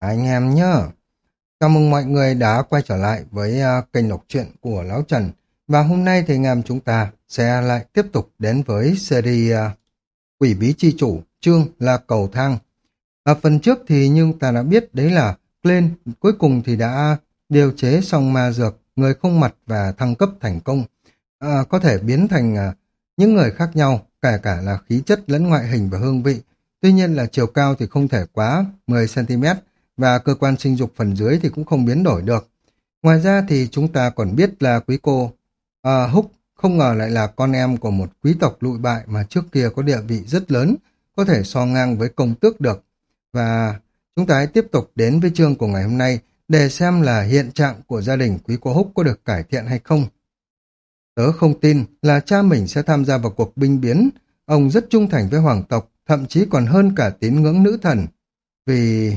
Anh em nhá. Chào mừng mọi người đã quay trở lại với uh, kênh đọc truyện của Lão Trần. Và hôm nay thì anh em chúng ta sẽ lại tiếp tục đến với series uh, Quỷ Bí Chi Chủ, chương là Cầu Thang. Ở phần trước thì nhưng ta đã biết đấy là Glenn cuối cùng thì đã điều chế xong ma dược, người không mặt và thăng cấp thành công. À, có thể biến thành uh, những người khác nhau, kể cả là khí chất lẫn ngoại hình và hương vị. Tuy nhiên là chiều cao thì không thể quá 10cm và cơ quan sinh dục phần dưới thì cũng không biến đổi được. Ngoài ra thì chúng ta còn biết là quý cô à, Húc không ngờ lại là con em của một quý tộc lụi bại mà trước kia có địa vị rất lớn, có thể so ngang với công tước được. Và chúng ta hãy tiếp tục đến với chương của ngày hôm nay để xem là hiện trạng của gia đình quý cô Húc có được cải thiện hay không. Tớ không tin là cha mình sẽ tham gia vào cuộc binh biến. Ông rất trung thành với hoàng tộc, thậm chí còn hơn cả tín ngưỡng nữ thần. Vì...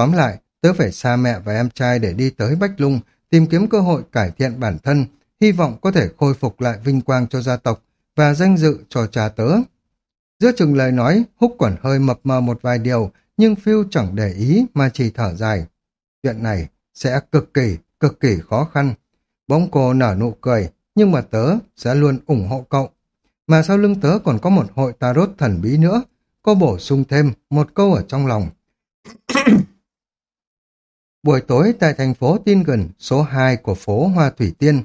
Tóm lại, tớ phải xa mẹ và em trai để đi tới Bách Lung, tìm kiếm cơ hội cải thiện bản thân, hy vọng có thể khôi phục lại vinh quang cho gia tộc và danh dự cho cha tớ. Giữa chừng lời nói, húc quẩn hơi mập mờ một vài điều, nhưng Phil chẳng để ý mà chỉ thở dài. Chuyện này sẽ cực kỳ, cực kỳ khó khăn. bóng cô nở nụ cười, nhưng mà tớ sẽ luôn ủng hộ cậu. Mà sau lưng tớ còn có một hội tarot thần bí nữa. Cô bổ sung thêm một câu ở trong lòng. Buổi tối tại thành phố tin gần số 2 của phố Hoa Thủy Tiên,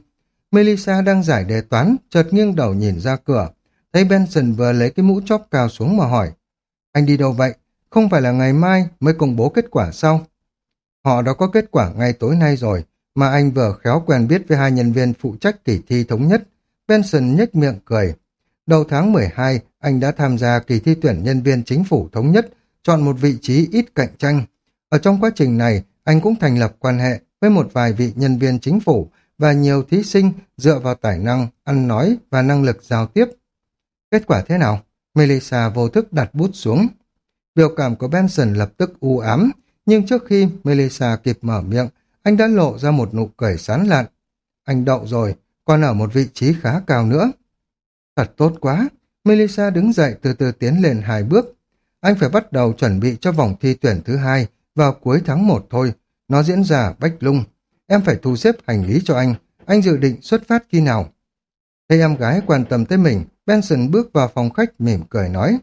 Melissa đang giải đề toán, chợt nghiêng đầu nhìn ra cửa. Thấy Benson vừa lấy cái mũ chóp cao xuống mà hỏi. Anh đi đâu vậy? Không phải là ngày mai mới công bố kết quả sao? Họ đã có kết quả ngay tối nay rồi, mà anh vừa khéo quen biết với hai nhân viên phụ trách kỳ thi thống nhất. Benson nhếch miệng cười. Đầu tháng 12, anh đã tham gia kỳ thi tuyển nhân viên chính phủ thống nhất, chọn một vị trí ít cạnh tranh. Ở trong quá trình này, anh cũng thành lập quan hệ với một vài vị nhân viên chính phủ và nhiều thí sinh dựa vào tài năng, ăn nói và năng lực giao tiếp. Kết quả thế nào? Melissa vô thức đặt bút xuống. Biểu cảm của Benson lập tức u ám, nhưng trước khi Melissa kịp mở miệng, anh đã lộ ra một nụ cười sán lạn. Anh đậu rồi, còn ở một vị trí khá cao nữa. Thật tốt quá, Melissa đứng dậy từ từ tiến lên hai bước. Anh phải bắt đầu chuẩn bị cho vòng thi tuyển thứ hai vào cuối tháng 1 thôi. Nó diễn ra Bách Lung. Em phải thu xếp hành lý cho anh. Anh dự định xuất phát khi nào? Thấy em gái quan tâm tới mình, Benson bước vào phòng khách mỉm cười nói.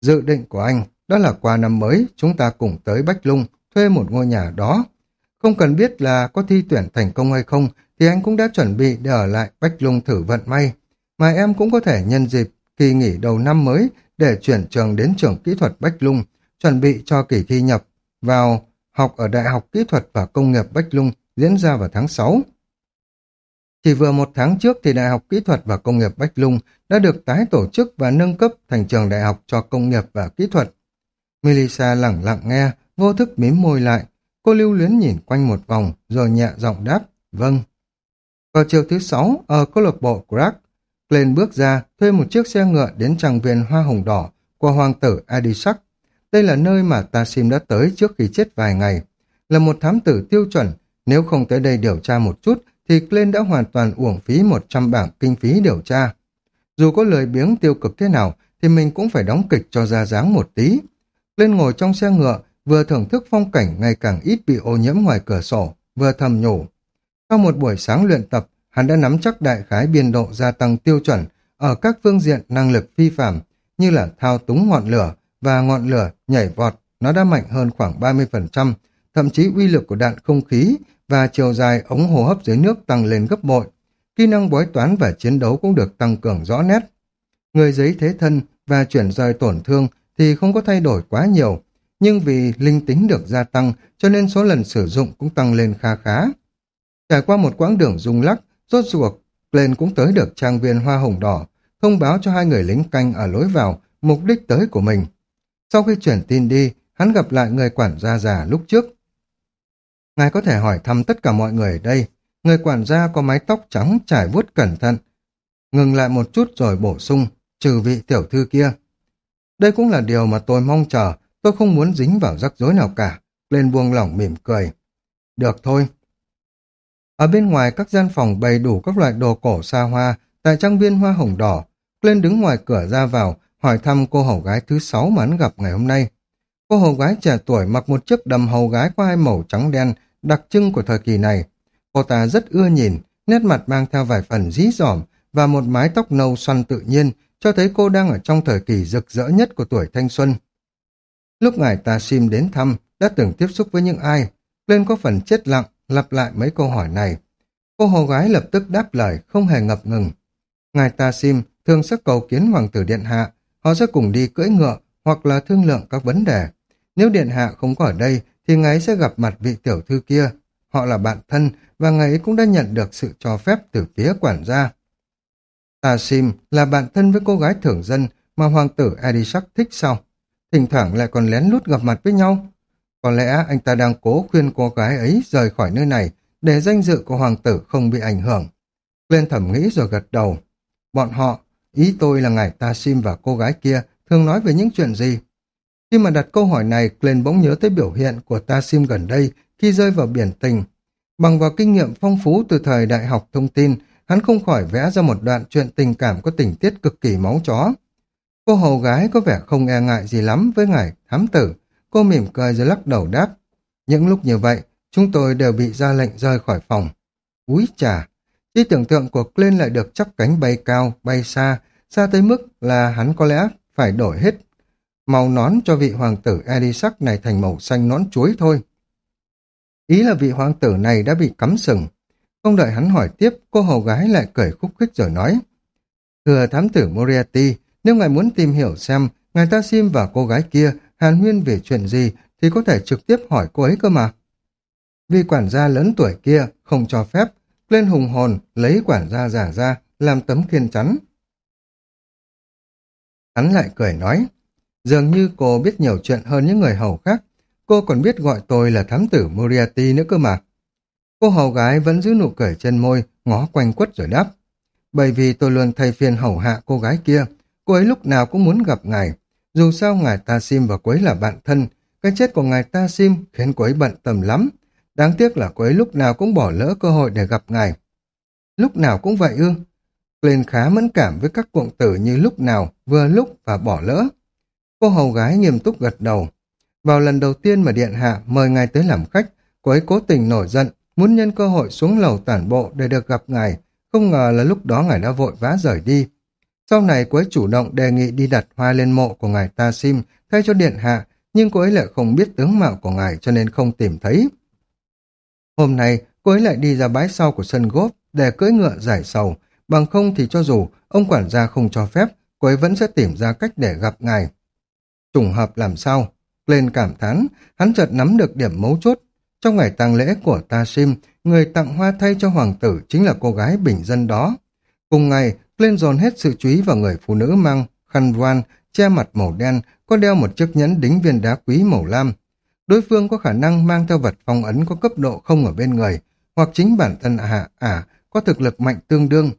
Dự định của anh, đó là qua năm mới, chúng ta cùng tới Bách Lung, thuê một ngôi nhà đó. Không cần biết là có thi tuyển thành công hay không, thì anh cũng đã chuẩn bị để ở lại Bách Lung thử vận may. Mà em cũng có thể nhân dịp kỳ nghỉ đầu năm mới để chuyển trường đến trường kỹ thuật Bách Lung, chuẩn bị cho kỳ thi nhập vào học ở Đại học Kỹ thuật và Công nghiệp Bách Lung diễn ra vào tháng 6. Chỉ vừa một tháng trước thì Đại học Kỹ thuật và Công nghiệp Bách Lung đã được tái tổ chức và nâng cấp thành trường đại học cho công nghiệp và kỹ thuật. Melissa lẳng lặng nghe, vô thức mím môi lại. Cô lưu luyến nhìn quanh một vòng rồi nhẹ giọng đáp, vâng. Vào chiều thứ sáu, ở câu lạc bộ Crack, Glenn bước ra, thuê một chiếc xe ngựa đến trang viên hoa hồng đỏ của hoàng tử Adisak. Đây là nơi mà Tassim đã tới trước khi chết vài ngày. Là một thám tử tiêu chuẩn, nếu không tới đây điều tra một chút, thì Glenn đã hoàn toàn uổng phí 100 bảng kinh phí điều tra. Dù có lời biếng tiêu cực thế nào, thì mình cũng phải đóng kịch cho ra dáng một tí. Glenn ngồi trong xe ngựa, vừa thưởng thức phong cảnh ngày càng ít bị ô nhiễm ngoài cửa sổ, vừa thầm nhủ. Sau một buổi sáng luyện tập, hắn đã nắm chắc đại khái biên độ gia tăng tiêu chuẩn ở các phương diện năng lực phi phạm như là thao túng ngọn lửa và ngọn lửa nhảy vọt, nó đã mạnh hơn khoảng 30%, thậm chí uy lực của đạn không khí và chiều dài ống hô hấp dưới nước tăng lên gấp bội. Kỹ năng bói toán và chiến đấu cũng được tăng cường rõ nét. Người giấy thế thân và chuyển rời tổn thương thì không có thay đổi quá nhiều, nhưng vì linh tính được gia tăng cho nên số lần sử dụng cũng tăng lên kha khá. Trải qua một quãng đường rung lắc, rốt ruột, lên cũng tới được trang viên hoa hồng đỏ, thông báo cho hai người lính canh ở lối vào mục đích tới của mình. Sau khi chuyển tin đi, hắn gặp lại người quản gia già lúc trước. Ngài có thể hỏi thăm tất cả mọi người ở đây. Người quản gia có mái tóc trắng trải vuốt cẩn thận. Ngừng lại một chút rồi bổ sung, trừ vị tiểu thư kia. Đây cũng là điều mà tôi mong chờ, tôi không muốn dính vào rắc rối nào cả. Lên buông lỏng mỉm cười. Được thôi. Ở bên ngoài các gian phòng bày đủ các loại đồ cổ xa hoa, tại trang viên hoa hồng đỏ, lên đứng ngoài cửa ra vào, hỏi thăm cô hầu gái thứ sáu mà hắn gặp ngày hôm nay. Cô hầu gái trẻ tuổi mặc một chiếc đầm hầu gái có hai màu trắng đen, đặc trưng của thời kỳ này. Cô ta rất ưa nhìn, nét mặt mang theo vài phần dí dỏm và một mái tóc nâu xoăn tự nhiên, cho thấy cô đang ở trong thời kỳ rực rỡ nhất của tuổi thanh xuân. Lúc ngài ta sim đến thăm, đã từng tiếp xúc với những ai, lên có phần chết lặng, lặp lại mấy câu hỏi này. Cô hầu gái lập tức đáp lời, không hề ngập ngừng. Ngài ta sim thường sẽ cầu kiến hoàng tử điện hạ, họ sẽ cùng đi cưỡi ngựa hoặc là thương lượng các vấn đề. Nếu điện hạ không có ở đây, thì ngài sẽ gặp mặt vị tiểu thư kia. Họ là bạn thân và ngài ấy cũng đã nhận được sự cho phép từ phía quản gia. Tà Sim là bạn thân với cô gái thưởng dân mà hoàng tử Edisak thích sao? Thỉnh thoảng lại còn lén lút gặp mặt với nhau. Có lẽ anh ta đang cố khuyên cô gái ấy rời khỏi nơi này để danh dự của hoàng tử không bị ảnh hưởng. Lên thẩm nghĩ rồi gật đầu. Bọn họ, ý tôi là ngài ta Sim và cô gái kia thường nói về những chuyện gì? Khi mà đặt câu hỏi này, Glenn bỗng nhớ tới biểu hiện của ta Sim gần đây khi rơi vào biển tình. Bằng vào kinh nghiệm phong phú từ thời đại học thông tin, hắn không khỏi vẽ ra một đoạn chuyện tình cảm có tình tiết cực kỳ máu chó. Cô hầu gái có vẻ không e ngại gì lắm với ngài thám tử. Cô mỉm cười rồi lắc đầu đáp. Những lúc như vậy, chúng tôi đều bị ra lệnh rời khỏi phòng. Úi chà! Chi tưởng tượng của Clint lại được chắp cánh bay cao, bay xa, xa tới mức là hắn có lẽ phải đổi hết màu nón cho vị hoàng tử Elisac này thành màu xanh nón chuối thôi. Ý là vị hoàng tử này đã bị cắm sừng. Không đợi hắn hỏi tiếp, cô hầu gái lại cười khúc khích rồi nói. Thưa thám tử Moriarty, nếu ngài muốn tìm hiểu xem ngài ta sim và cô gái kia hàn huyên về chuyện gì thì có thể trực tiếp hỏi cô ấy cơ mà. Vì quản gia lớn tuổi kia không cho phép, lên hùng hồn lấy quản gia giả ra làm tấm kiên chắn. Hắn lại cười nói, dường như cô biết nhiều chuyện hơn những người hầu khác, cô còn biết gọi tôi là thám tử Moriarty nữa cơ mà. Cô hầu gái vẫn giữ nụ cười trên môi, ngó quanh quất rồi đáp. Bởi vì tôi luôn thay phiên hầu hạ cô gái kia, cô ấy lúc nào cũng muốn gặp ngài. Dù sao ngài ta sim và cô ấy là bạn thân, cái chết của ngài ta sim khiến cô ấy bận tầm lắm. Đáng tiếc là cô ấy lúc nào cũng bỏ lỡ cơ hội để gặp ngài. Lúc nào cũng vậy ư? Lên khá mẫn cảm với các cụm tử như lúc nào, vừa lúc và bỏ lỡ. Cô hầu gái nghiêm túc gật đầu. Vào lần đầu tiên mà Điện Hạ mời ngài tới làm khách, cô ấy cố tình nổi giận, muốn nhân cơ hội xuống lầu tản bộ để được gặp ngài. Không ngờ là lúc đó ngài đã vội vã rời đi. Sau này cô ấy chủ động đề nghị đi đặt hoa lên mộ của ngài Ta Sim thay cho Điện Hạ, nhưng cô ấy lại không biết tướng mạo của ngài cho nên không tìm thấy. Hôm nay, cô ấy lại đi ra bãi sau của sân góp để cưỡi ngựa giải sầu, bằng không thì cho dù ông quản gia không cho phép, cô ấy vẫn sẽ tìm ra cách để gặp ngài. Trùng hợp làm sao? Lên cảm thán, hắn chợt nắm được điểm mấu chốt. Trong ngày tang lễ của Ta Sim, người tặng hoa thay cho hoàng tử chính là cô gái bình dân đó. Cùng ngày, lên dồn hết sự chú ý vào người phụ nữ mang khăn voan, che mặt màu đen, có đeo một chiếc nhẫn đính viên đá quý màu lam. Đối phương có khả năng mang theo vật phong ấn có cấp độ không ở bên người, hoặc chính bản thân ả ả à, có thực lực mạnh tương đương.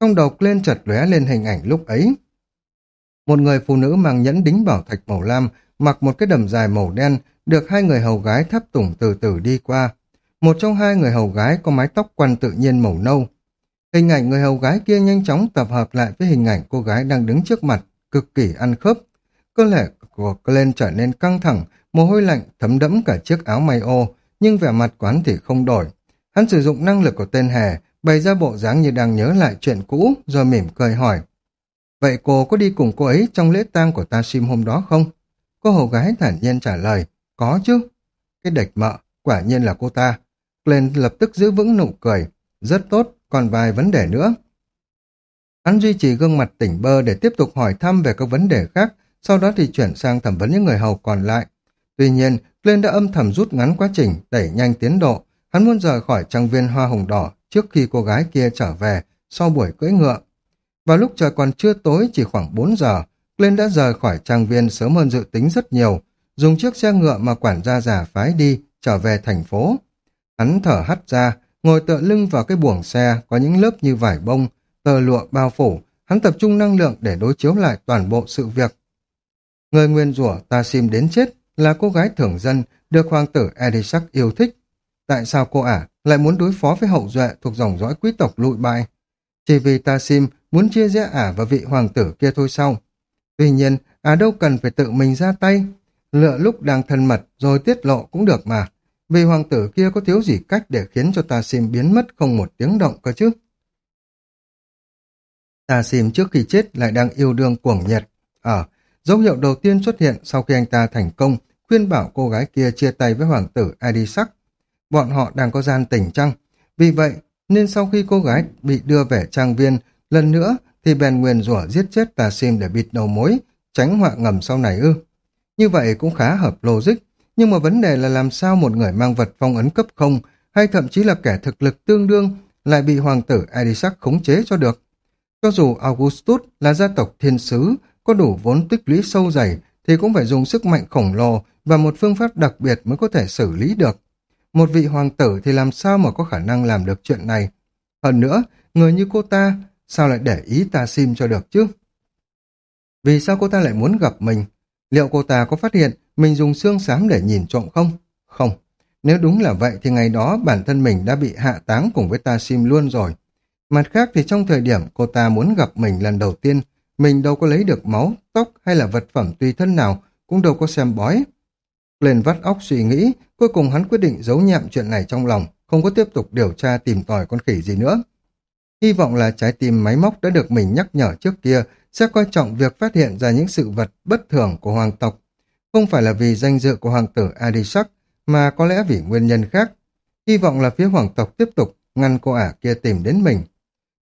Trong đầu lên chật lóe lên hình ảnh lúc ấy. Một người phụ nữ mang nhẫn đính bảo thạch màu lam, mặc một cái đầm dài màu đen, được hai người hầu gái thấp tủng từ từ đi qua. Một trong hai người hầu gái có mái tóc quăn tự nhiên màu nâu. Hình ảnh người hầu gái kia nhanh chóng tập hợp lại với hình ảnh cô gái đang đứng trước mặt, cực kỳ ăn khớp. Cơ thể của Glenn trở nên căng thẳng, mồ hôi lạnh thấm đẫm cả chiếc áo may ô, nhưng vẻ mặt quán thì không đổi. Hắn sử dụng năng lực của tên hề, bày ra bộ dáng như đang nhớ lại chuyện cũ, rồi mỉm cười hỏi. Vậy cô có đi cùng cô ấy trong lễ tang của ta sim hôm đó không? Cô hầu gái thản nhiên trả lời, có chứ. Cái địch mợ, quả nhiên là cô ta. Glenn lập tức giữ vững nụ cười. Rất tốt, còn vài vấn đề nữa. Hắn duy trì gương mặt tỉnh bơ để tiếp tục hỏi thăm về các vấn đề khác, sau đó thì chuyển sang thẩm vấn những người hầu còn lại. Tuy nhiên, Glenn đã âm thầm rút ngắn quá trình, đẩy nhanh tiến độ. Hắn muốn rời khỏi trang viên hoa hồng đỏ trước khi cô gái kia trở về sau buổi cưỡi ngựa. Vào lúc trời còn chưa tối chỉ khoảng 4 giờ, Glenn đã rời khỏi trang viên sớm hơn dự tính rất nhiều, dùng chiếc xe ngựa mà quản gia già phái đi, trở về thành phố. Hắn thở hắt ra, ngồi tựa lưng vào cái buồng xe có những lớp như vải bông, tờ lụa bao phủ, hắn tập trung năng lượng để đối chiếu lại toàn bộ sự việc. Người nguyên rủa ta sim đến chết là cô gái thường dân được hoàng tử Edisac yêu thích. Tại sao cô ả lại muốn đối phó với hậu duệ thuộc dòng dõi quý tộc lụi bại? Chỉ vì ta sim muốn chia rẽ ả và vị hoàng tử kia thôi sao? Tuy nhiên, ả đâu cần phải tự mình ra tay. lựa lúc đang thân mật rồi tiết lộ cũng được mà. Vì hoàng tử kia có thiếu gì cách để khiến cho ta sim biến mất không một tiếng động cơ chứ. Ta sim trước khi chết lại đang yêu đương cuồng nhiệt. Ở, ờ, dấu hiệu đầu tiên xuất hiện sau khi anh ta thành công, khuyên bảo cô gái kia chia tay với hoàng tử Adisak. Bọn họ đang có gian tình chăng? Vì vậy, nên sau khi cô gái bị đưa về trang viên, lần nữa thì bèn nguyền rủa giết chết tà sim để bịt đầu mối, tránh họa ngầm sau này ư. Như vậy cũng khá hợp logic, nhưng mà vấn đề là làm sao một người mang vật phong ấn cấp không hay thậm chí là kẻ thực lực tương đương lại bị hoàng tử Adisak khống chế cho được. Cho dù Augustus là gia tộc thiên sứ, có đủ vốn tích lũy sâu dày thì cũng phải dùng sức mạnh khổng lồ và một phương pháp đặc biệt mới có thể xử lý được. Một vị hoàng tử thì làm sao mà có khả năng làm được chuyện này? Hơn nữa, người như cô ta, sao lại để ý ta sim cho được chứ? Vì sao cô ta lại muốn gặp mình? Liệu cô ta có phát hiện mình dùng xương xám để nhìn trộm không? Không. Nếu đúng là vậy thì ngày đó bản thân mình đã bị hạ táng cùng với ta sim luôn rồi. Mặt khác thì trong thời điểm cô ta muốn gặp mình lần đầu tiên, mình đâu có lấy được máu, tóc hay là vật phẩm tùy thân nào, cũng đâu có xem bói. Lên vắt óc suy nghĩ, cuối cùng hắn quyết định giấu nhẹm chuyện này trong lòng, không có tiếp tục điều tra tìm tòi con khỉ gì nữa. Hy vọng là trái tim máy móc đã được mình nhắc nhở trước kia sẽ coi trọng việc phát hiện ra những sự vật bất thường của hoàng tộc. Không phải là vì danh dự của hoàng tử Adisak, mà có lẽ vì nguyên nhân khác. Hy vọng là phía hoàng tộc tiếp tục ngăn cô ả kia tìm đến mình.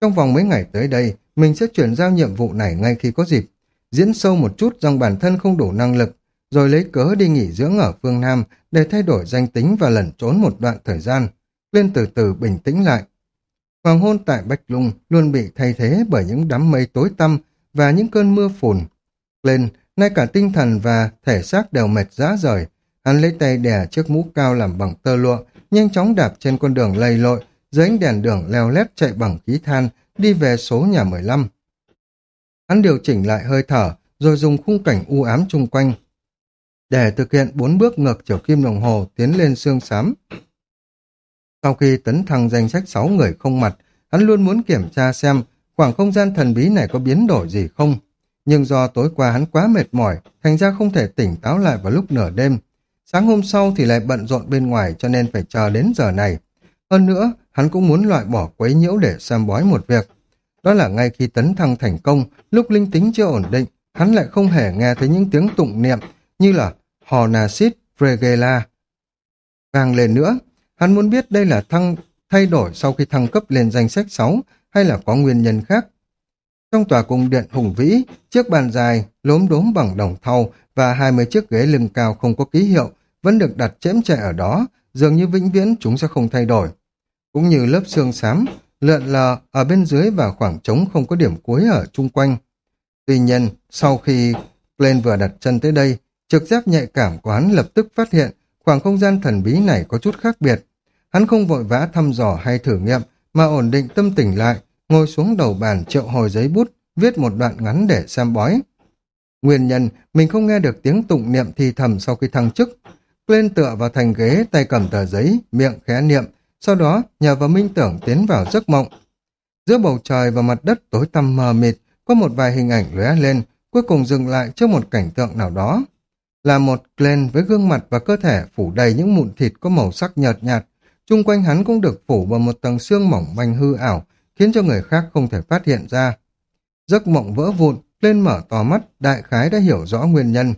Trong vòng mấy ngày tới đây, mình sẽ chuyển giao nhiệm vụ này ngay khi có dịp. Diễn sâu một chút rằng bản thân không đủ năng lực, rồi lấy cớ đi nghỉ dưỡng ở phương Nam để thay đổi danh tính và lẩn trốn một đoạn thời gian. Lên từ từ bình tĩnh lại. Hoàng hôn tại Bạch Lung luôn bị thay thế bởi những đám mây tối tăm và những cơn mưa phùn. Lên, ngay cả tinh thần và thể xác đều mệt rã rời. Hắn lấy tay đè chiếc mũ cao làm bằng tơ lụa, nhanh chóng đạp trên con đường lầy lội, dưới ánh đèn đường leo lét chạy bằng khí than, đi về số nhà 15. Hắn điều chỉnh lại hơi thở, rồi dùng khung cảnh u ám chung quanh. Để thực hiện bốn bước ngược chiều kim đồng hồ tiến lên xương xám. Sau khi tấn thăng danh sách 6 người không mặt, hắn luôn muốn kiểm tra xem khoảng không gian thần bí này có biến đổi gì không. Nhưng do tối qua hắn quá mệt mỏi, thành ra không thể tỉnh táo lại vào lúc nửa đêm. Sáng hôm sau thì lại bận rộn bên ngoài cho nên phải chờ đến giờ này. Hơn nữa, hắn cũng muốn loại bỏ quấy nhiễu để xem bói một việc. Đó là ngay khi tấn thăng thành công, lúc linh tính chưa ổn định, hắn lại không hề nghe thấy những tiếng tụng niệm như là Hornacid Fregela. Vang lên nữa, hắn muốn biết đây là thăng thay đổi sau khi thăng cấp lên danh sách 6 hay là có nguyên nhân khác. Trong tòa cung điện hùng vĩ, chiếc bàn dài, lốm đốm bằng đồng thau và 20 chiếc ghế lưng cao không có ký hiệu vẫn được đặt chễm chệ ở đó, dường như vĩnh viễn chúng sẽ không thay đổi. Cũng như lớp xương xám, lượn lờ ở bên dưới và khoảng trống không có điểm cuối ở chung quanh. Tuy nhiên, sau khi Glenn vừa đặt chân tới đây, trực giác nhạy cảm của hắn lập tức phát hiện khoảng không gian thần bí này có chút khác biệt. Hắn không vội vã thăm dò hay thử nghiệm, mà ổn định tâm tình lại, ngồi xuống đầu bàn triệu hồi giấy bút, viết một đoạn ngắn để xem bói. Nguyên nhân, mình không nghe được tiếng tụng niệm thì thầm sau khi thăng chức. Lên tựa vào thành ghế, tay cầm tờ giấy, miệng khẽ niệm, sau đó nhờ vào minh tưởng tiến vào giấc mộng. Giữa bầu trời và mặt đất tối tăm mờ mịt, có một vài hình ảnh lóe lên, cuối cùng dừng lại trước một cảnh tượng nào đó. Là một Glenn với gương mặt và cơ thể phủ đầy những mụn thịt có màu sắc nhợt nhạt, Trung quanh hắn cũng được phủ bởi một tầng xương mỏng manh hư ảo, khiến cho người khác không thể phát hiện ra. Giấc mộng vỡ vụn, lên mở to mắt, đại khái đã hiểu rõ nguyên nhân.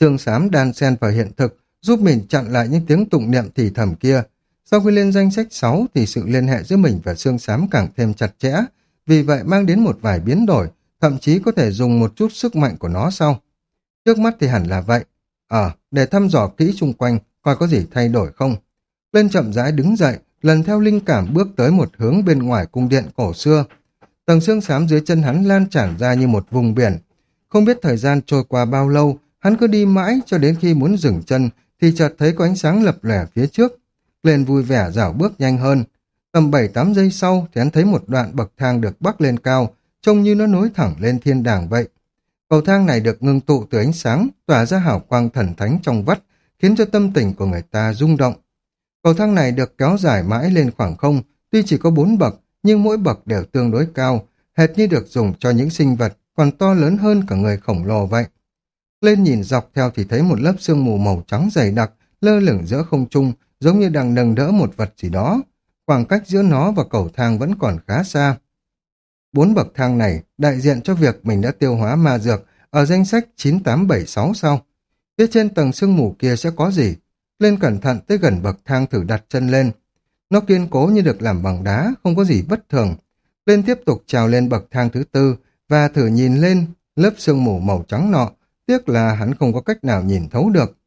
Sương xám đan xen vào hiện thực, giúp mình chặn lại những tiếng tụng niệm thì thầm kia. Sau khi lên danh sách 6 thì sự liên hệ giữa mình và xương xám càng thêm chặt chẽ, vì vậy mang đến một vài biến đổi, thậm chí có thể dùng một chút sức mạnh của nó sau. Trước mắt thì hẳn là vậy. Ờ, để thăm dò kỹ xung quanh, coi có gì thay đổi không. Lên chậm rãi đứng dậy, lần theo linh cảm bước tới một hướng bên ngoài cung điện cổ xưa. Tầng xương xám dưới chân hắn lan tràn ra như một vùng biển. Không biết thời gian trôi qua bao lâu, hắn cứ đi mãi cho đến khi muốn dừng chân thì chợt thấy có ánh sáng lập lẻ phía trước. Lên vui vẻ dảo bước nhanh hơn. Tầm 7-8 giây sau thì hắn thấy một đoạn bậc thang được bắc lên cao, trông như nó nối thẳng lên thiên đàng vậy. Cầu thang này được ngưng tụ từ ánh sáng, tỏa ra hào quang thần thánh trong vắt, khiến cho tâm tình của người ta rung động. Cầu thang này được kéo dài mãi lên khoảng không, tuy chỉ có bốn bậc, nhưng mỗi bậc đều tương đối cao, hệt như được dùng cho những sinh vật còn to lớn hơn cả người khổng lồ vậy. Lên nhìn dọc theo thì thấy một lớp sương mù màu trắng dày đặc, lơ lửng giữa không trung, giống như đang nâng đỡ một vật gì đó. Khoảng cách giữa nó và cầu thang vẫn còn khá xa. Bốn bậc thang này đại diện cho việc mình đã tiêu hóa ma dược ở danh sách 9876 sau. Phía trên tầng sương mù kia sẽ có gì? Lên cẩn thận tới gần bậc thang thử đặt chân lên. Nó kiên cố như được làm bằng đá, không có gì bất thường. Lên tiếp tục trèo lên bậc thang thứ tư và thử nhìn lên lớp sương mù màu trắng nọ. Tiếc là hắn không có cách nào nhìn thấu được.